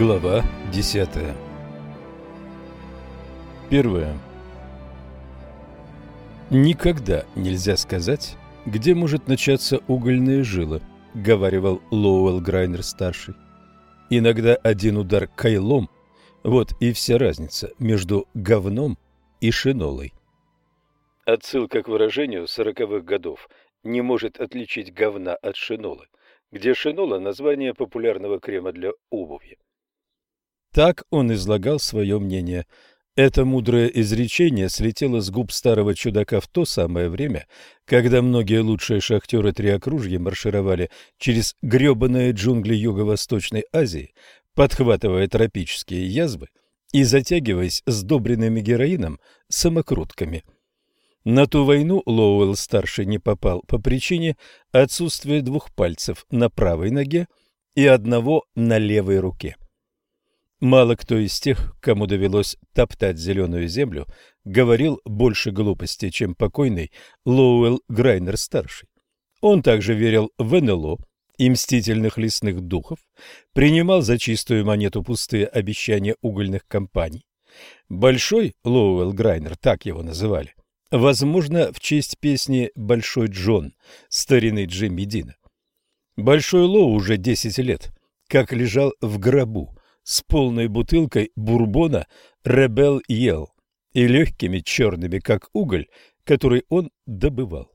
Глава 10 Первое. Никогда нельзя сказать, где может начаться угольная жила, говаривал Лоуэлл Грайнер-старший. Иногда один удар кайлом – вот и вся разница между говном и шинолой. Отсылка к выражению сороковых годов не может отличить говна от шинолы, где шинола – название популярного крема для обуви. Так он излагал свое мнение. Это мудрое изречение слетело с губ старого чудака в то самое время, когда многие лучшие шахтеры Триокружья маршировали через гребаные джунгли Юго-Восточной Азии, подхватывая тропические язвы и затягиваясь сдобренными героином самокрутками – на ту войну Лоуэлл-старший не попал по причине отсутствия двух пальцев на правой ноге и одного на левой руке. Мало кто из тех, кому довелось топтать зеленую землю, говорил больше глупости, чем покойный Лоуэлл Грайнер-старший. Он также верил в НЛО и мстительных лесных духов, принимал за чистую монету пустые обещания угольных компаний. Большой Лоуэлл Грайнер, так его называли, Возможно, в честь песни «Большой Джон» старины Джимми Дина. Большой Ло уже 10 лет, как лежал в гробу с полной бутылкой бурбона «Ребел Ел» и легкими черными, как уголь, который он добывал.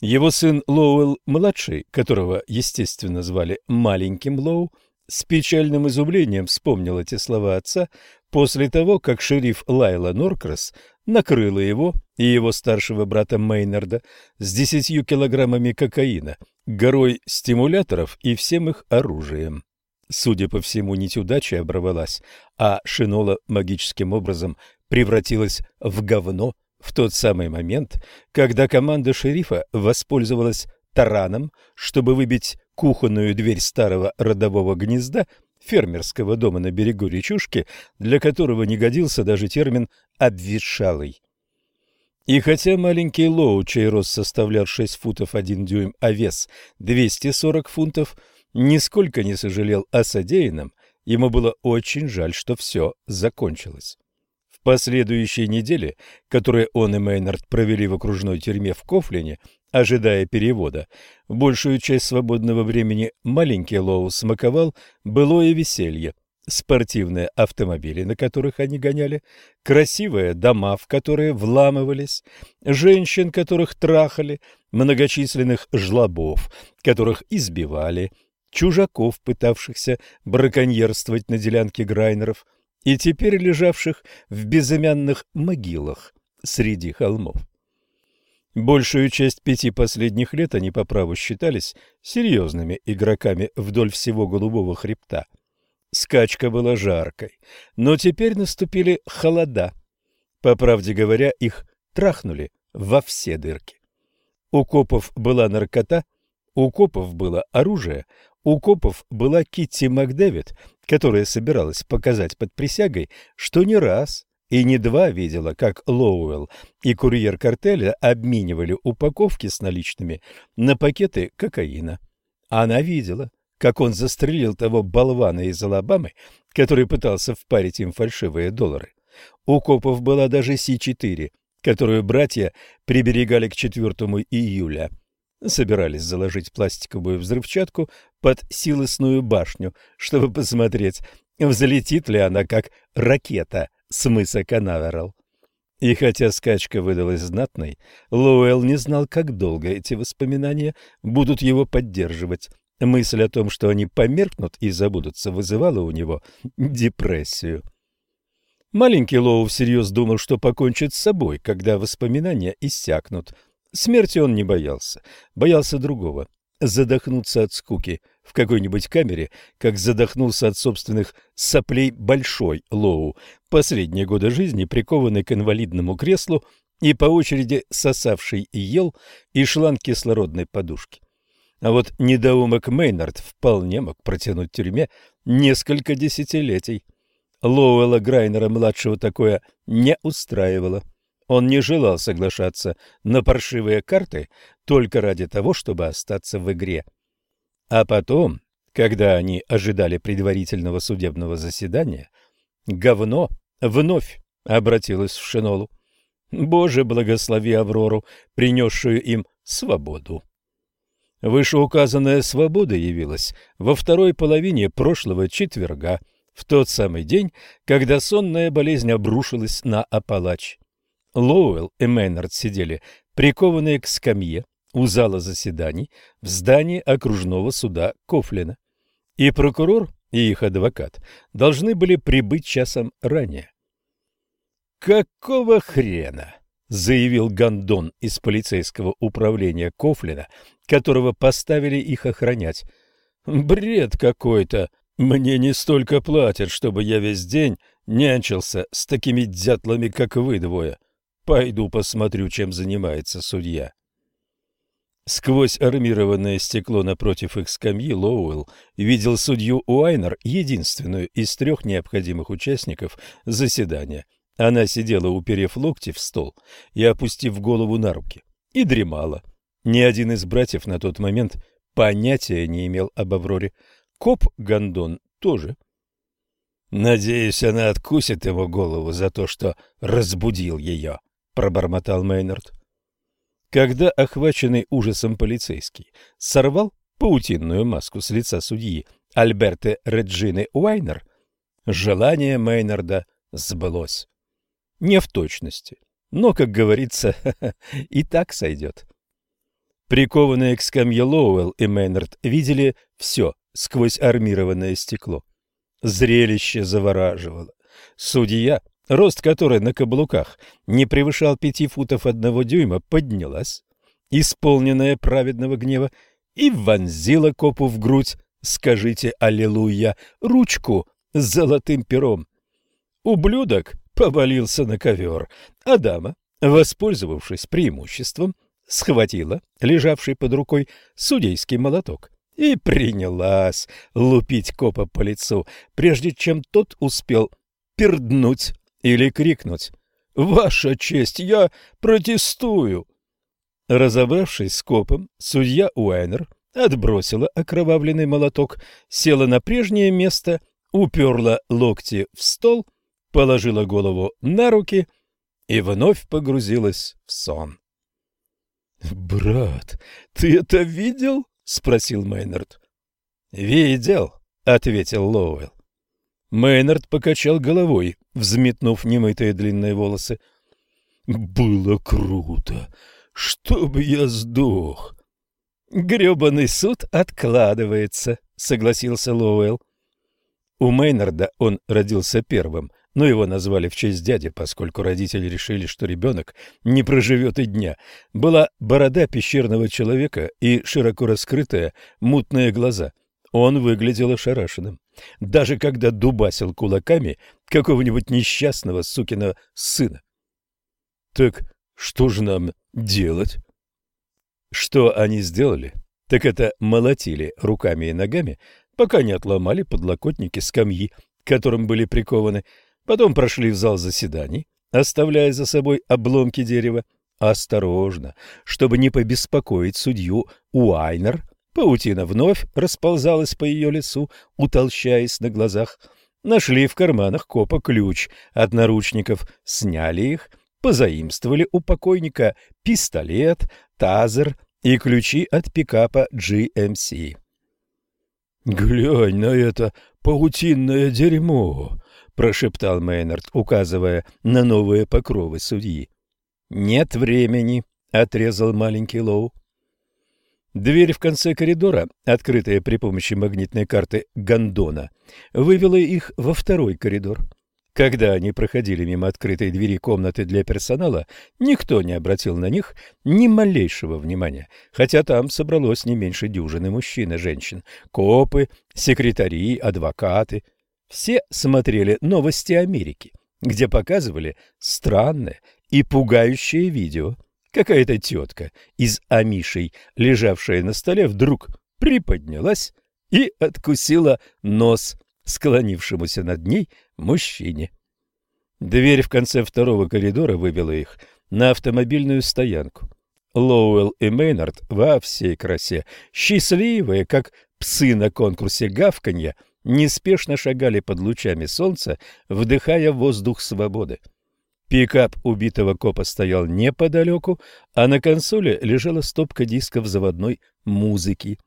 Его сын Лоуэлл-младший, которого, естественно, звали маленьким Лоу, с печальным изумлением вспомнил эти слова отца после того, как шериф Лайла Норкрас накрыла его и его старшего брата Мейнарда с десятью килограммами кокаина, горой стимуляторов и всем их оружием. Судя по всему, нить удачи оборвалась, а шинола магическим образом превратилась в говно в тот самый момент, когда команда шерифа воспользовалась тараном, чтобы выбить кухонную дверь старого родового гнезда фермерского дома на берегу речушки, для которого не годился даже термин «обветшалый». И хотя маленький Лоу, чей рост составлял 6 футов 1 дюйм, а вес 240 фунтов, нисколько не сожалел о содеянном, ему было очень жаль, что все закончилось. В последующей неделе, которые он и Мейнард провели в окружной тюрьме в Кофлине, ожидая перевода, большую часть свободного времени маленький Лоу смаковал былое веселье, спортивные автомобили, на которых они гоняли, красивые дома, в которые вламывались, женщин, которых трахали, многочисленных жлобов, которых избивали, чужаков, пытавшихся браконьерствовать на делянке Грайнеров – и теперь лежавших в безымянных могилах среди холмов. Большую часть пяти последних лет они по праву считались серьезными игроками вдоль всего голубого хребта. Скачка была жаркой, но теперь наступили холода. По правде говоря, их трахнули во все дырки. У копов была наркота, у копов было оружие, у копов была Китти Макдэвид, которая собиралась показать под присягой, что не раз и не два видела, как Лоуэлл и курьер картеля обменивали упаковки с наличными на пакеты кокаина. Она видела, как он застрелил того болвана из Алабамы, который пытался впарить им фальшивые доллары. У копов была даже Си-4, которую братья приберегали к 4 июля собирались заложить пластиковую взрывчатку под силосную башню, чтобы посмотреть, взлетит ли она как ракета с мыса Канаверал. И хотя скачка выдалась знатной, Лоуэлл не знал, как долго эти воспоминания будут его поддерживать. Мысль о том, что они померкнут и забудутся, вызывала у него депрессию. Маленький Лоу всерьез думал, что покончит с собой, когда воспоминания иссякнут – Смерти он не боялся, боялся другого – задохнуться от скуки в какой-нибудь камере, как задохнулся от собственных соплей большой Лоу, последние годы жизни прикованный к инвалидному креслу и по очереди сосавший и ел и шланг кислородной подушки. А вот недоумок Мейнард вполне мог протянуть в тюрьме несколько десятилетий. Лоуэлла Грайнера-младшего такое не устраивало. Он не желал соглашаться на паршивые карты только ради того, чтобы остаться в игре. А потом, Когда они ожидали предварительного судебного заседания, говно вновь обратилось в Шинолу. Боже, благослови Аврору, принесшую им свободу. Вышеуказанная свобода явилась во второй половине прошлого четверга, в тот самый день, когда сонная болезнь обрушилась на Апалач. Лоуэлл и Мейнард сидели прикованные к скамье у зала заседаний в здании окружного суда Кофлина. И прокурор, и их адвокат должны были прибыть часом ранее. «Какого хрена?» — заявил Гондон из полицейского управления Кофлина, которого поставили их охранять. «Бред какой-то! Мне не столько платят, чтобы я весь день нянчился с такими дятлами, как вы двое. Пойду посмотрю, чем занимается судья». Сквозь армированное стекло напротив их скамьи Лоуэлл видел судью Уайнер, единственную из трех необходимых участников заседания. Она сидела, уперев локти в стол и опустив голову на руки, и дремала. Ни один из братьев на тот момент понятия не имел об Авроре. Коп Гондон тоже. «Надеюсь, она откусит его голову за то, что разбудил ее», — пробормотал Мейнард. Когда охваченный ужасом полицейский сорвал паутинную маску с лица судьи Альберты Реджины Уайнер, желание Мейнарда сбылось. Не в точности, но, как говорится, и так сойдет. Прикованные к скамье Лоуэлл и Мейнард видели все сквозь армированное стекло. Зрелище завораживало. Судья рост которой на каблуках не превышал пяти футов одного дюйма, поднялась, исполненная праведного гнева, и вонзила копу в грудь, скажите «Аллилуйя», ручку с золотым пером. Ублюдок повалился на ковер, а дама, воспользовавшись преимуществом, схватила лежавший под рукой судейский молоток и принялась лупить копа по лицу, прежде чем тот успел перднуть или крикнуть «Ваша честь, я протестую!». Разобравшись с копом, судья Уайнер отбросила окровавленный молоток, села на прежнее место, уперла локти в стол, положила голову на руки и вновь погрузилась в сон. «Брат, ты это видел?» — спросил Мейнард. «Видел», — ответил Лоуэлл. Мейнард покачал головой, взметнув немытые длинные волосы. «Было круто! Чтоб я сдох!» «Гребаный суд откладывается», — согласился Лоуэлл. У Мейнарда он родился первым, но его назвали в честь дяди, поскольку родители решили, что ребенок не проживет и дня. Была борода пещерного человека и широко раскрытые мутные глаза. Он выглядел ошарашенным даже когда дубасил кулаками какого-нибудь несчастного сукина сына. Так что же нам делать? Что они сделали? Так это молотили руками и ногами, пока не отломали подлокотники скамьи, к которым были прикованы, потом прошли в зал заседаний, оставляя за собой обломки дерева, осторожно, чтобы не побеспокоить судью Уайнер, Паутина вновь расползалась по ее лесу, утолщаясь на глазах. Нашли в карманах копа ключ от наручников, сняли их, позаимствовали у покойника пистолет, тазер и ключи от пикапа GMC. «Глянь на это паутинное дерьмо!» — прошептал Мейнард, указывая на новые покровы судьи. «Нет времени», — отрезал маленький Лоу. Дверь в конце коридора, открытая при помощи магнитной карты Гондона, вывела их во второй коридор. Когда они проходили мимо открытой двери комнаты для персонала, никто не обратил на них ни малейшего внимания, хотя там собралось не меньше дюжины мужчин и женщин, копы, секретари, адвокаты. Все смотрели новости Америки, где показывали странное и пугающее видео – Какая-то тетка из амишей, лежавшая на столе, вдруг приподнялась и откусила нос склонившемуся над ней мужчине. Дверь в конце второго коридора вывела их на автомобильную стоянку. Лоуэлл и Мейнард во всей красе, счастливые, как псы на конкурсе гавканья, неспешно шагали под лучами солнца, вдыхая воздух свободы. Пикап убитого копа стоял неподалеку, а на консоли лежала стопка дисков заводной музыки.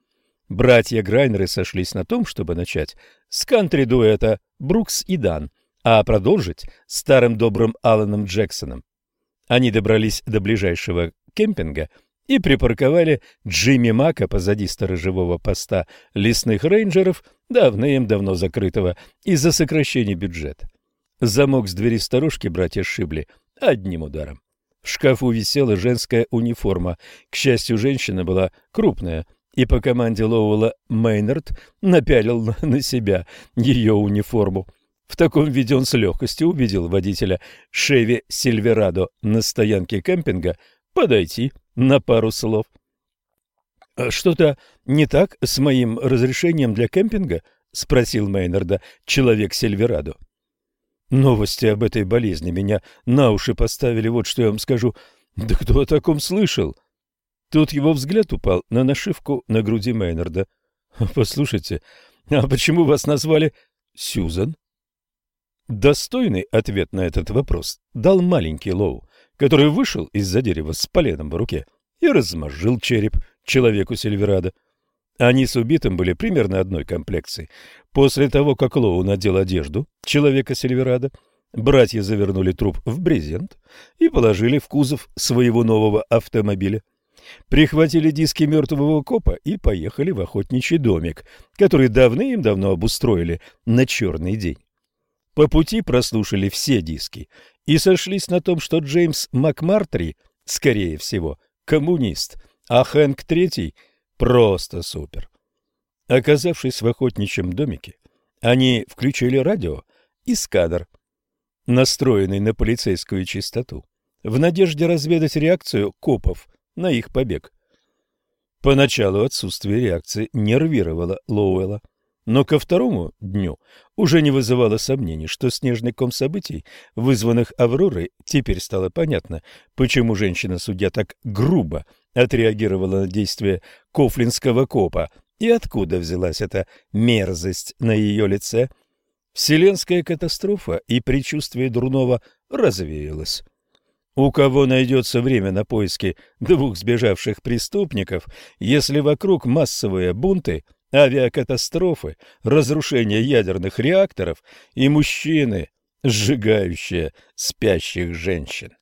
Братья Грайнеры сошлись на том, чтобы начать с кантри-дуэта «Брукс и Дан», а продолжить старым добрым Аланом Джексоном. Они добрались до ближайшего кемпинга и припарковали Джимми Мака позади сторожевого поста лесных рейнджеров, давным-давно закрытого из-за сокращения бюджета. Замок с двери сторожки братья сшибли одним ударом. В шкафу висела женская униформа. К счастью, женщина была крупная, и по команде Лоуэлла Мейнард напялил на себя ее униформу. В таком виде он с легкостью убедил водителя Шеви Сильверадо на стоянке кемпинга подойти на пару слов. «А «Что-то не так с моим разрешением для кемпинга?» — спросил Мейнарда человек Сильверадо. «Новости об этой болезни меня на уши поставили, вот что я вам скажу. Да кто о таком слышал?» Тут его взгляд упал на нашивку на груди Мейнарда. «Послушайте, а почему вас назвали Сьюзан?» Достойный ответ на этот вопрос дал маленький Лоу, который вышел из-за дерева с поленом в руке и размозжил череп человеку Сильверадо. Они с убитым были примерно одной комплекции. После того, как Лоу надел одежду человека Сильверадо, братья завернули труп в брезент и положили в кузов своего нового автомобиля. Прихватили диски мертвого копа и поехали в охотничий домик, который давным-давно обустроили на черный день. По пути прослушали все диски и сошлись на том, что Джеймс Макмартри, скорее всего, коммунист, а Хэнк Третий просто супер. Оказавшись в охотничьем домике, они включили радио и сканер, настроенный на полицейскую частоту, в надежде разведать реакцию копов на их побег. Поначалу отсутствие реакции нервировало Лоуэлла, но ко второму дню уже не вызывало сомнений, что снежный ком событий, вызванных Авророй, теперь стало понятно, почему женщина-судья так грубо отреагировала на действия кофлинского копа и откуда взялась эта мерзость на ее лице. Вселенская катастрофа и предчувствие дурного развеялось. У кого найдется время на поиски двух сбежавших преступников, если вокруг массовые бунты, авиакатастрофы, разрушение ядерных реакторов и мужчины, сжигающие спящих женщин?